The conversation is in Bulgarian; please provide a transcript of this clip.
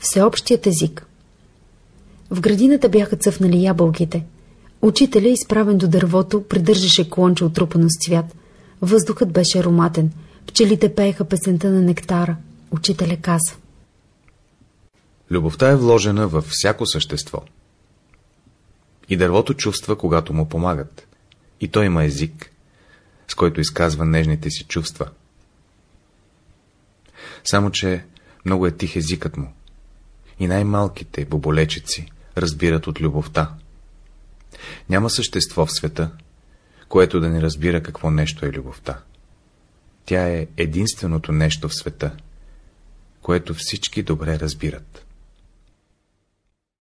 Всеобщият език В градината бяха цъфнали ябълките. Учителя, изправен до дървото, придържаше клонче отрупано с цвят. Въздухът беше ароматен. Пчелите пееха песента на нектара. Учителя каза. Любовта е вложена във всяко същество. И дървото чувства, когато му помагат. И той има език, с който изказва нежните си чувства. Само, че много е тих езикът му. И най-малките боболечици разбират от любовта. Няма същество в света, което да не разбира какво нещо е любовта. Тя е единственото нещо в света, което всички добре разбират.